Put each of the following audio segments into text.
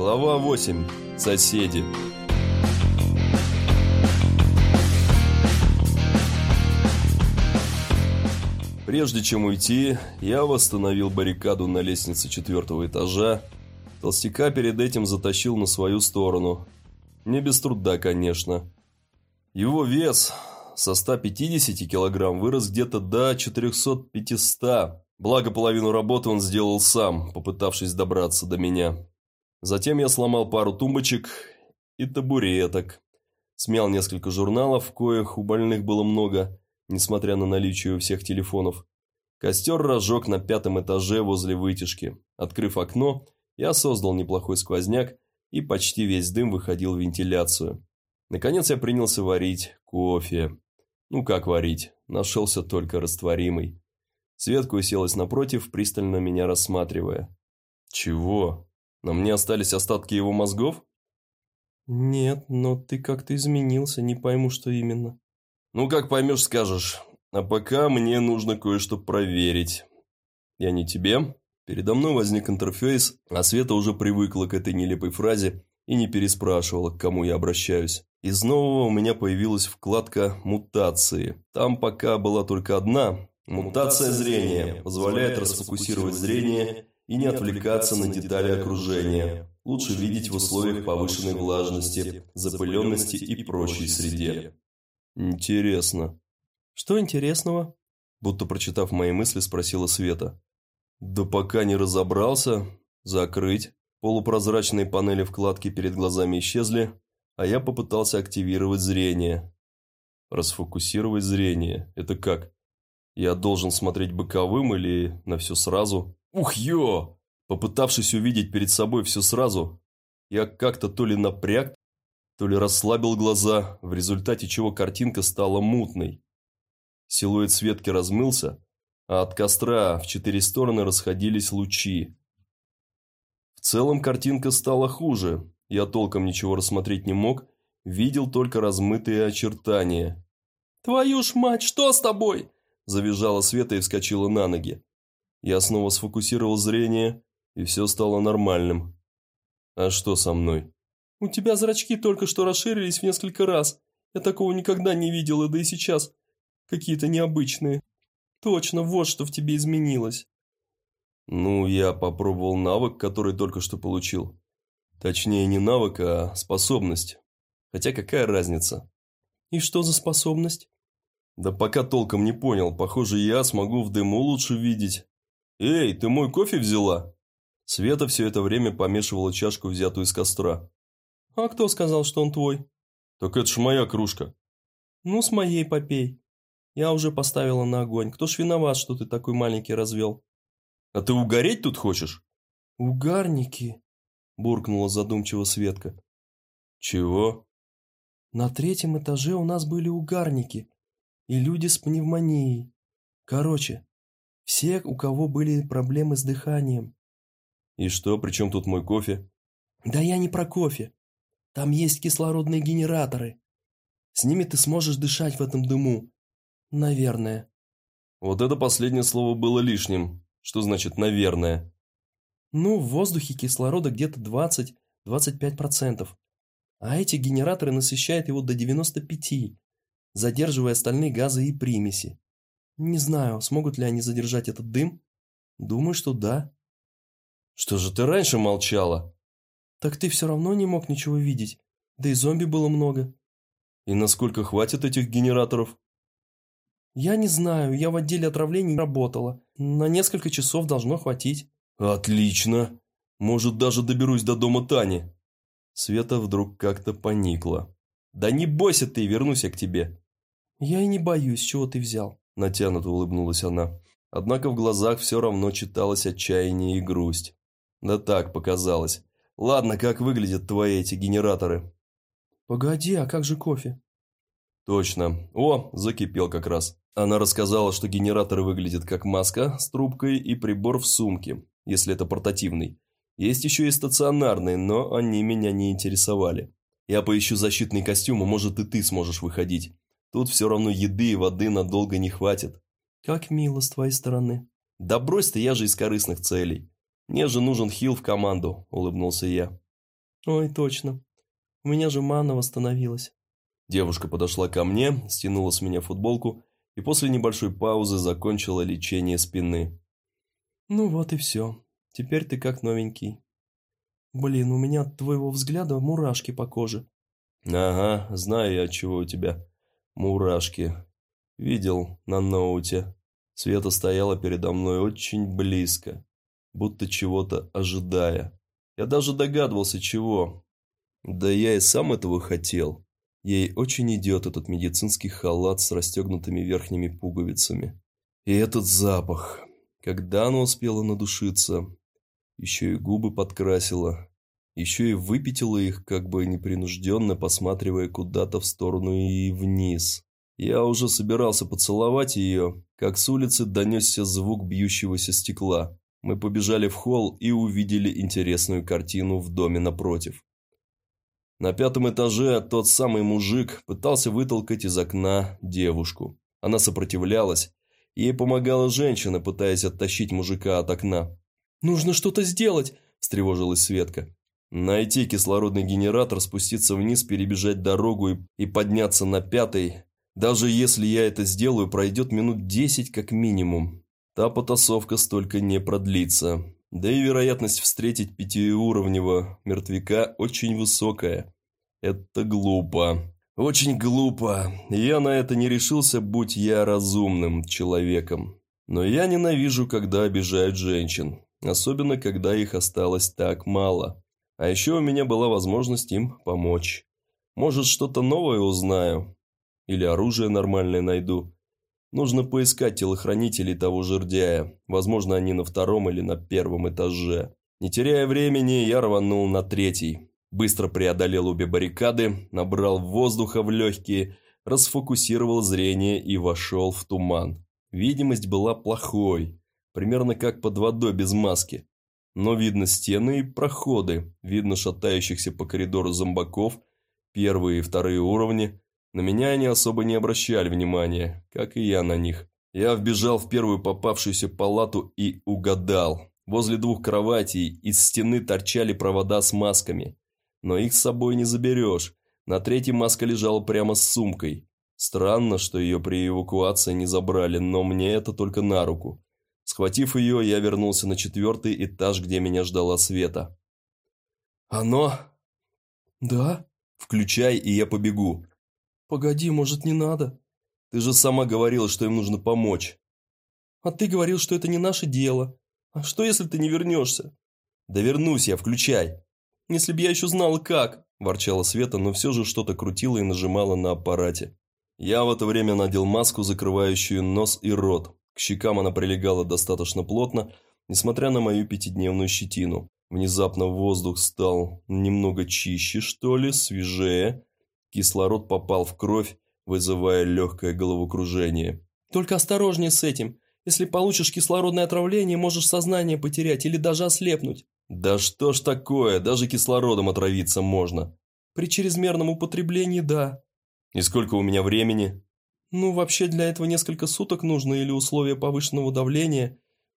Глава 8. Соседи. Прежде чем уйти, я восстановил баррикаду на лестнице четвертого этажа. Толстяка перед этим затащил на свою сторону. Не без труда, конечно. Его вес со 150 килограмм вырос где-то до 400-500. Благо, половину работы он сделал сам, попытавшись добраться до меня. Затем я сломал пару тумбочек и табуреток. Смял несколько журналов, коих у больных было много, несмотря на наличие у всех телефонов. Костер разжег на пятом этаже возле вытяжки. Открыв окно, я создал неплохой сквозняк, и почти весь дым выходил в вентиляцию. Наконец я принялся варить кофе. Ну как варить, нашелся только растворимый. Светка уселась напротив, пристально меня рассматривая. «Чего? На мне остались остатки его мозгов?» «Нет, но ты как-то изменился, не пойму, что именно». «Ну, как поймешь, скажешь. А пока мне нужно кое-что проверить. Я не тебе. Передо мной возник интерфейс, а Света уже привыкла к этой нелепой фразе и не переспрашивала, к кому я обращаюсь. Из нового у меня появилась вкладка «Мутации». Там пока была только одна. Мутация зрения позволяет расфокусировать зрение и не отвлекаться на детали окружения. Лучше видеть в условиях повышенной влажности, запыленности и прочей среде. Интересно. Что интересного? Будто прочитав мои мысли, спросила Света. Да пока не разобрался. Закрыть. Полупрозрачные панели вкладки перед глазами исчезли, а я попытался активировать зрение. Расфокусировать зрение. Это как? Я должен смотреть боковым или на все сразу? Ух, ё! Попытавшись увидеть перед собой все сразу, я как-то то ли напряг, то ли расслабил глаза, в результате чего картинка стала мутной. Силуэт Светки размылся, а от костра в четыре стороны расходились лучи. В целом картинка стала хуже, я толком ничего рассмотреть не мог, видел только размытые очертания. «Твою ж мать, что с тобой?» – завизжала Света и вскочила на ноги. Я снова сфокусировал зрение, и все стало нормальным. «А что со мной?» «У тебя зрачки только что расширились в несколько раз. Я такого никогда не видела, да и сейчас какие-то необычные. Точно, вот что в тебе изменилось». «Ну, я попробовал навык, который только что получил. Точнее, не навык, а способность. Хотя какая разница?» «И что за способность?» «Да пока толком не понял. Похоже, я смогу в дыму лучше видеть. Эй, ты мой кофе взяла?» Света все это время помешивала чашку, взятую из костра. «А кто сказал, что он твой?» «Так это ж моя кружка». «Ну, с моей попей. Я уже поставила на огонь. Кто ж виноват, что ты такой маленький развел?» «А ты угореть тут хочешь?» «Угарники», – буркнула задумчиво Светка. «Чего?» «На третьем этаже у нас были угарники и люди с пневмонией. Короче, все, у кого были проблемы с дыханием». «И что, при чем тут мой кофе?» «Да я не про кофе. Там есть кислородные генераторы. С ними ты сможешь дышать в этом дыму. Наверное». Вот это последнее слово было лишним. Что значит «наверное»? Ну, в воздухе кислорода где-то 20-25%. А эти генераторы насыщают его до 95%, задерживая остальные газы и примеси. Не знаю, смогут ли они задержать этот дым. Думаю, что да. Что же ты раньше молчала? Так ты все равно не мог ничего видеть. Да и зомби было много. И насколько хватит этих генераторов? Я не знаю, я в отделе отравлений работала. На несколько часов должно хватить. Отлично. Может, даже доберусь до дома Тани. Света вдруг как-то поникла. Да не бойся ты, вернусь я к тебе. Я и не боюсь, чего ты взял. Натянуто улыбнулась она. Однако в глазах все равно читалось отчаяние и грусть. Да так показалось. Ладно, как выглядят твои эти генераторы? Погоди, а как же кофе? Точно. О, закипел как раз. Она рассказала, что генераторы выглядят как маска с трубкой и прибор в сумке, если это портативный. Есть еще и стационарные, но они меня не интересовали. Я поищу защитный костюм, а может и ты сможешь выходить. Тут все равно еды и воды надолго не хватит. Как мило с твоей стороны. Да брось ты, я же из корыстных целей. Мне же нужен хил в команду, улыбнулся я. Ой, точно. У меня же манна восстановилась. Девушка подошла ко мне, стянула с меня футболку и после небольшой паузы закончила лечение спины. Ну вот и все. Теперь ты как новенький. Блин, у меня от твоего взгляда мурашки по коже. Ага, знаю я, чего у тебя. Мурашки. Видел на ноуте. Света стояла передо мной очень близко, будто чего-то ожидая. Я даже догадывался, чего. Да я и сам этого хотел. Ей очень идет этот медицинский халат с расстегнутыми верхними пуговицами. И этот запах. Когда она успела надушиться, еще и губы подкрасила, еще и выпятила их, как бы непринужденно посматривая куда-то в сторону и вниз. Я уже собирался поцеловать ее, как с улицы донесся звук бьющегося стекла. Мы побежали в холл и увидели интересную картину в доме напротив. На пятом этаже тот самый мужик пытался вытолкать из окна девушку. Она сопротивлялась. Ей помогала женщина, пытаясь оттащить мужика от окна. «Нужно что-то сделать!» – встревожилась Светка. Найти кислородный генератор, спуститься вниз, перебежать дорогу и, и подняться на пятый. Даже если я это сделаю, пройдет минут десять как минимум. Та потасовка столько не продлится. Да и вероятность встретить пятиуровневого мертвяка очень высокая. Это глупо. Очень глупо. Я на это не решился, будь я разумным человеком. Но я ненавижу, когда обижают женщин. Особенно, когда их осталось так мало. А еще у меня была возможность им помочь. Может, что-то новое узнаю. Или оружие нормальное найду. Нужно поискать телохранителей того жердяя. Возможно, они на втором или на первом этаже. Не теряя времени, я рванул на третий. Быстро преодолел обе баррикады, набрал воздуха в легкие, расфокусировал зрение и вошел в туман. Видимость была плохой, примерно как под водой без маски. Но видно стены и проходы, видно шатающихся по коридору зомбаков, первые и вторые уровни. На меня они особо не обращали внимания, как и я на них. Я вбежал в первую попавшуюся палату и угадал. Возле двух кроватей из стены торчали провода с масками. Но их с собой не заберешь. На третьей маска лежала прямо с сумкой. Странно, что ее при эвакуации не забрали, но мне это только на руку. Схватив ее, я вернулся на четвертый этаж, где меня ждала Света. «Оно?» «Да?» «Включай, и я побегу». «Погоди, может, не надо?» «Ты же сама говорила, что им нужно помочь». «А ты говорил, что это не наше дело. А что, если ты не вернешься?» «Да вернусь я, включай». «Если б я еще знала, как!» – ворчала Света, но все же что-то крутила и нажимала на аппарате. Я в это время надел маску, закрывающую нос и рот. К щекам она прилегала достаточно плотно, несмотря на мою пятидневную щетину. Внезапно воздух стал немного чище, что ли, свежее. Кислород попал в кровь, вызывая легкое головокружение. «Только осторожнее с этим. Если получишь кислородное отравление, можешь сознание потерять или даже ослепнуть». «Да что ж такое, даже кислородом отравиться можно». «При чрезмерном употреблении – да». «И сколько у меня времени?» Ну, вообще для этого несколько суток нужно или условия повышенного давления.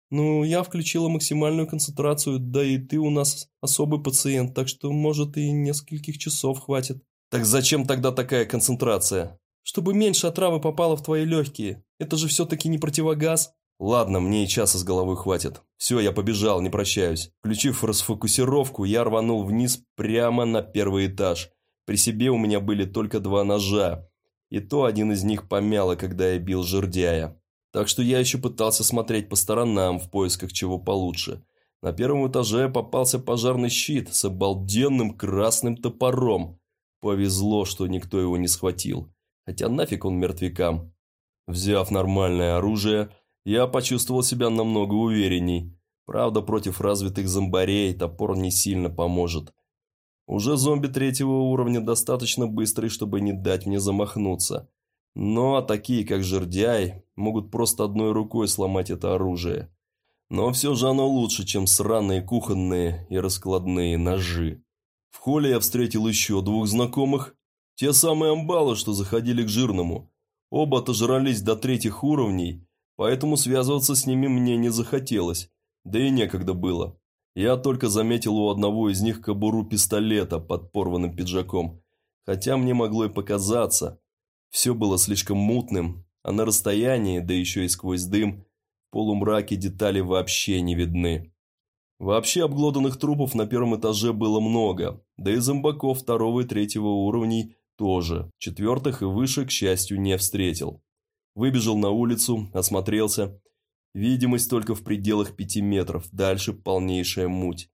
Ну, я включила максимальную концентрацию, да и ты у нас особый пациент, так что, может, и нескольких часов хватит. Так зачем тогда такая концентрация? Чтобы меньше отравы попало в твои легкие. Это же все-таки не противогаз. Ладно, мне и часа с головой хватит. Все, я побежал, не прощаюсь. Включив расфокусировку, я рванул вниз прямо на первый этаж. При себе у меня были только два ножа, и то один из них помяло, когда я бил жердяя. Так что я еще пытался смотреть по сторонам в поисках чего получше. На первом этаже попался пожарный щит с обалденным красным топором. Повезло, что никто его не схватил. Хотя нафиг он мертвякам. Взяв нормальное оружие, я почувствовал себя намного уверенней. Правда, против развитых зомбарей топор не сильно поможет. Уже зомби третьего уровня достаточно быстрый, чтобы не дать мне замахнуться. Но такие, как жердяй, могут просто одной рукой сломать это оружие. Но все же оно лучше, чем сраные кухонные и раскладные ножи. В холле я встретил еще двух знакомых. Те самые амбалы, что заходили к жирному. Оба отожрались до третьих уровней, поэтому связываться с ними мне не захотелось, да и некогда было. Я только заметил у одного из них кобуру пистолета под порванным пиджаком. Хотя мне могло и показаться. Все было слишком мутным, а на расстоянии, да еще и сквозь дым, в полумраке детали вообще не видны. Вообще обглоданных трупов на первом этаже было много, да и зомбаков второго и третьего уровней тоже. Четвертых и выше, к счастью, не встретил. Выбежал на улицу, осмотрелся. Видимость только в пределах пяти метров, дальше полнейшая муть.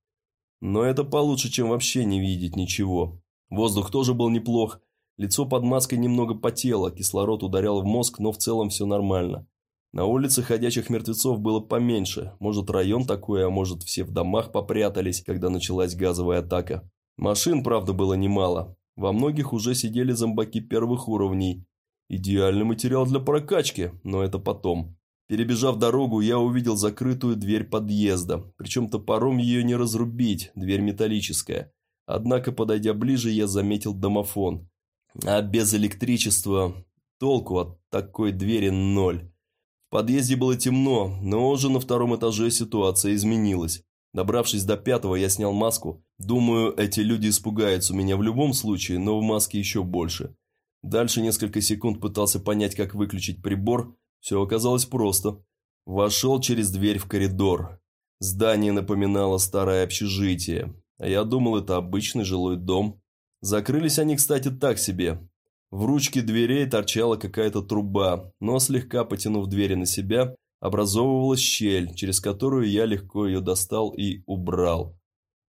Но это получше, чем вообще не видеть ничего. Воздух тоже был неплох, лицо под маской немного потело, кислород ударял в мозг, но в целом все нормально. На улице ходячих мертвецов было поменьше, может район такой, а может все в домах попрятались, когда началась газовая атака. Машин, правда, было немало, во многих уже сидели зомбаки первых уровней. Идеальный материал для прокачки, но это потом. Перебежав дорогу, я увидел закрытую дверь подъезда, причем топором ее не разрубить, дверь металлическая. Однако, подойдя ближе, я заметил домофон. А без электричества толку от такой двери ноль. В подъезде было темно, но уже на втором этаже ситуация изменилась. Добравшись до пятого, я снял маску. Думаю, эти люди испугаются меня в любом случае, но в маске еще больше. Дальше несколько секунд пытался понять, как выключить прибор. Все оказалось просто. Вошел через дверь в коридор. Здание напоминало старое общежитие. А я думал, это обычный жилой дом. Закрылись они, кстати, так себе. В ручке дверей торчала какая-то труба, но слегка потянув двери на себя, образовывалась щель, через которую я легко ее достал и убрал.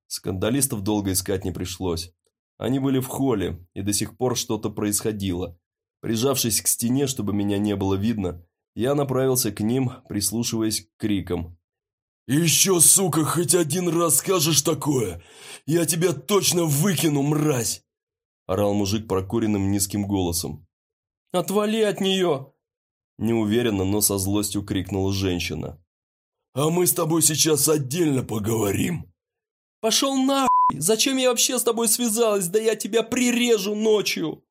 Скандалистов долго искать не пришлось. Они были в холле, и до сих пор что-то происходило. Прижавшись к стене, чтобы меня не было видно, я направился к ним, прислушиваясь к крикам. «Еще, сука, хоть один раз скажешь такое! Я тебя точно выкину, мразь!» Орал мужик прокуренным низким голосом. «Отвали от нее!» Неуверенно, но со злостью крикнула женщина. «А мы с тобой сейчас отдельно поговорим!» «Пошел нахуй! Зачем я вообще с тобой связалась? Да я тебя прирежу ночью!»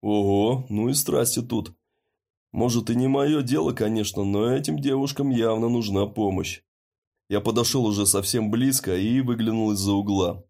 «Ого, ну и страсти тут. Может, и не мое дело, конечно, но этим девушкам явно нужна помощь. Я подошел уже совсем близко и выглянул из-за угла.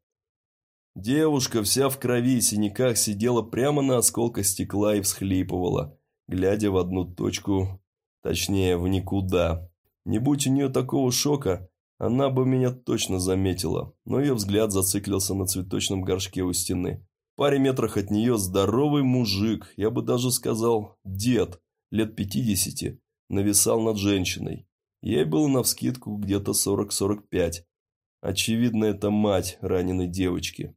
Девушка вся в крови и синяках сидела прямо на осколках стекла и всхлипывала, глядя в одну точку, точнее, в никуда. Не будь у нее такого шока, она бы меня точно заметила, но ее взгляд зациклился на цветочном горшке у стены. В паре метрах от нее здоровый мужик, я бы даже сказал дед, лет пятидесяти, нависал над женщиной. Ей было навскидку где-то 40-45. Очевидно, это мать раненой девочки.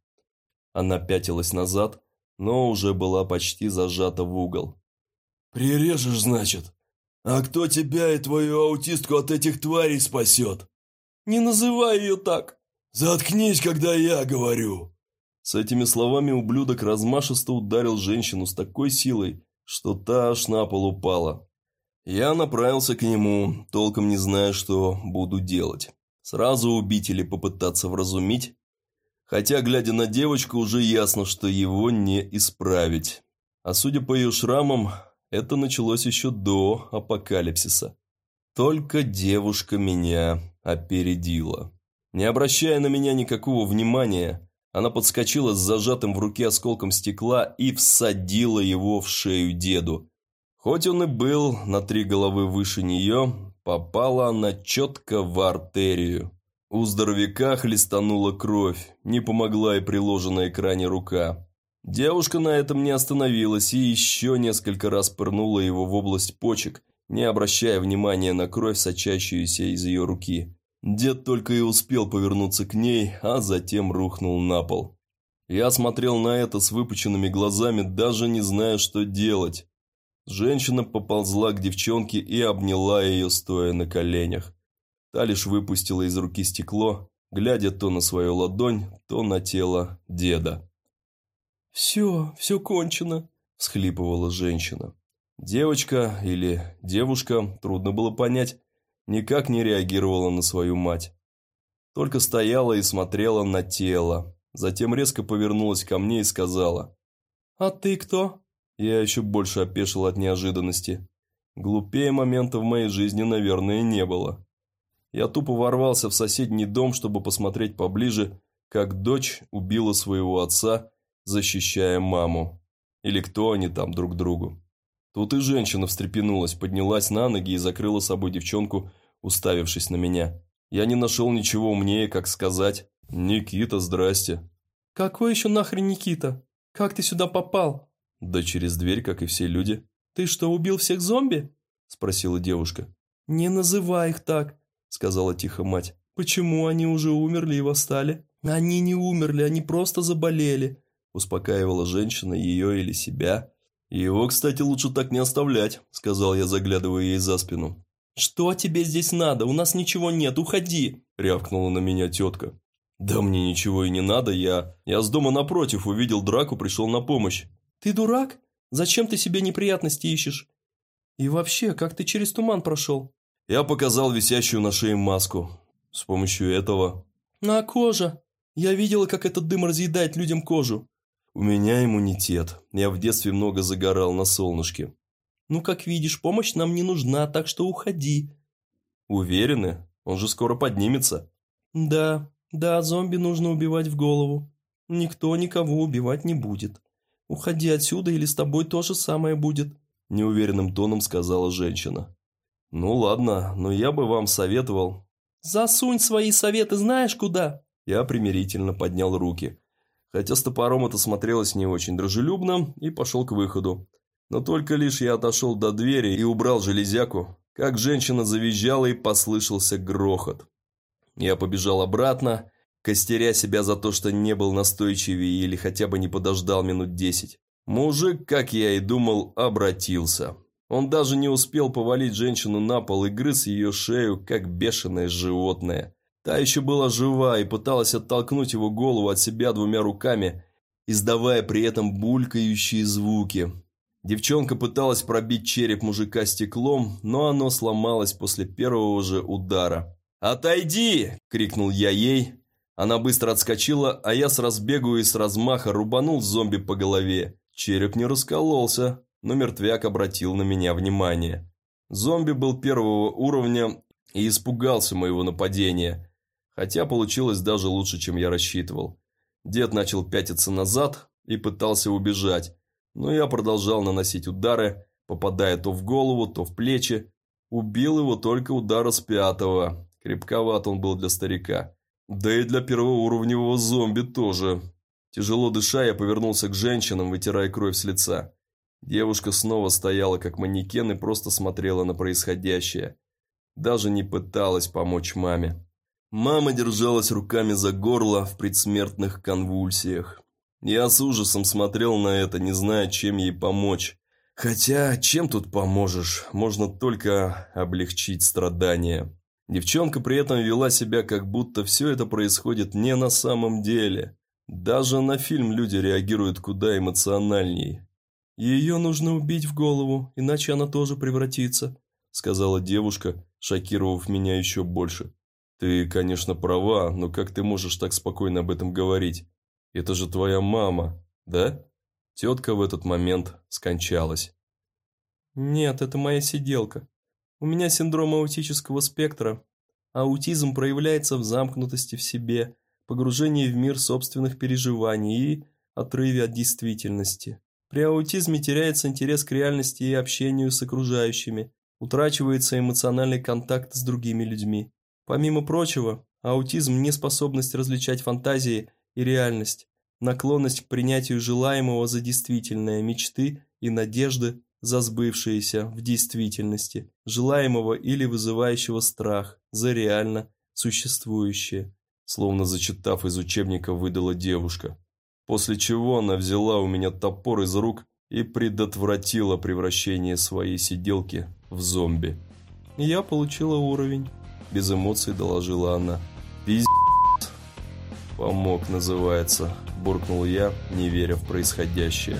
Она пятилась назад, но уже была почти зажата в угол. «Прирежешь, значит? А кто тебя и твою аутистку от этих тварей спасет?» «Не называй ее так!» «Заткнись, когда я говорю!» С этими словами ублюдок размашисто ударил женщину с такой силой, что та аж на пол упала. Я направился к нему, толком не зная, что буду делать. Сразу убить или попытаться вразумить? Хотя, глядя на девочку, уже ясно, что его не исправить. А судя по ее шрамам, это началось еще до апокалипсиса. Только девушка меня опередила. Не обращая на меня никакого внимания, она подскочила с зажатым в руке осколком стекла и всадила его в шею деду, Хоть он и был на три головы выше нее, попала она четко в артерию. У здоровяка хлестанула кровь, не помогла и приложенная к ране рука. Девушка на этом не остановилась и еще несколько раз пырнула его в область почек, не обращая внимания на кровь, сочащуюся из ее руки. Дед только и успел повернуться к ней, а затем рухнул на пол. Я смотрел на это с выпученными глазами, даже не зная, что делать. Женщина поползла к девчонке и обняла ее, стоя на коленях. Та лишь выпустила из руки стекло, глядя то на свою ладонь, то на тело деда. «Все, все кончено», – всхлипывала женщина. Девочка или девушка, трудно было понять, никак не реагировала на свою мать. Только стояла и смотрела на тело, затем резко повернулась ко мне и сказала. «А ты кто?» Я еще больше опешил от неожиданности. Глупее момента в моей жизни, наверное, не было. Я тупо ворвался в соседний дом, чтобы посмотреть поближе, как дочь убила своего отца, защищая маму. Или кто они там друг другу. Тут и женщина встрепенулась, поднялась на ноги и закрыла собой девчонку, уставившись на меня. Я не нашел ничего умнее, как сказать «Никита, здрасте». «Какой еще нахрен Никита? Как ты сюда попал?» «Да через дверь, как и все люди». «Ты что, убил всех зомби?» – спросила девушка. «Не называй их так», – сказала тихо мать. «Почему они уже умерли и восстали?» «Они не умерли, они просто заболели», – успокаивала женщина ее или себя. «Его, кстати, лучше так не оставлять», – сказал я, заглядывая ей за спину. «Что тебе здесь надо? У нас ничего нет, уходи!» – рявкнула на меня тетка. «Да мне ничего и не надо, я... Я с дома напротив увидел драку, пришел на помощь». «Ты дурак? Зачем ты себе неприятности ищешь? И вообще, как ты через туман прошел?» Я показал висящую на шее маску. С помощью этого... «На кожа! Я видела, как этот дым разъедает людям кожу». «У меня иммунитет. Я в детстве много загорал на солнышке». «Ну, как видишь, помощь нам не нужна, так что уходи». «Уверены? Он же скоро поднимется». «Да, да, зомби нужно убивать в голову. Никто никого убивать не будет. Уходи отсюда, или с тобой то же самое будет», – неуверенным тоном сказала женщина. «Ну ладно, но я бы вам советовал...» «Засунь свои советы знаешь куда?» Я примирительно поднял руки. Хотя с топором это смотрелось не очень дружелюбно и пошел к выходу. Но только лишь я отошел до двери и убрал железяку, как женщина завизжала и послышался грохот. Я побежал обратно, костеря себя за то, что не был настойчивее или хотя бы не подождал минут десять. Мужик, как я и думал, обратился. Он даже не успел повалить женщину на пол и грыз ее шею, как бешеное животное. Та еще была жива и пыталась оттолкнуть его голову от себя двумя руками, издавая при этом булькающие звуки. Девчонка пыталась пробить череп мужика стеклом, но оно сломалось после первого же удара. «Отойди!» – крикнул я ей. Она быстро отскочила, а я с разбегу и с размаха рубанул зомби по голове. Череп не раскололся, но мертвяк обратил на меня внимание. Зомби был первого уровня и испугался моего нападения, хотя получилось даже лучше, чем я рассчитывал. Дед начал пятиться назад и пытался убежать, но я продолжал наносить удары, попадая то в голову, то в плечи. Убил его только удара с пятого, Крепковат он был для старика. Да и для первоуровневого зомби тоже. Тяжело дыша, я повернулся к женщинам, вытирая кровь с лица. Девушка снова стояла как манекен и просто смотрела на происходящее. Даже не пыталась помочь маме. Мама держалась руками за горло в предсмертных конвульсиях. Я с ужасом смотрел на это, не зная, чем ей помочь. Хотя, чем тут поможешь? Можно только облегчить страдания. Девчонка при этом вела себя, как будто все это происходит не на самом деле. Даже на фильм люди реагируют куда эмоциональней. «Ее нужно убить в голову, иначе она тоже превратится», сказала девушка, шокировав меня еще больше. «Ты, конечно, права, но как ты можешь так спокойно об этом говорить? Это же твоя мама, да?» Тетка в этот момент скончалась. «Нет, это моя сиделка», у меня синдром аутического спектра. Аутизм проявляется в замкнутости в себе, погружении в мир собственных переживаний и отрыве от действительности. При аутизме теряется интерес к реальности и общению с окружающими, утрачивается эмоциональный контакт с другими людьми. Помимо прочего, аутизм – неспособность различать фантазии и реальность, наклонность к принятию желаемого за действительное, мечты и надежды за сбывшееся в действительности, желаемого или вызывающего страх за реально существующее, словно зачитав из учебника, выдала девушка. После чего она взяла у меня топор из рук и предотвратила превращение своей сиделки в зомби. «Я получила уровень», – без эмоций доложила она. «Пиздец!» «Помог, называется», – буркнул я, не веря в происходящее.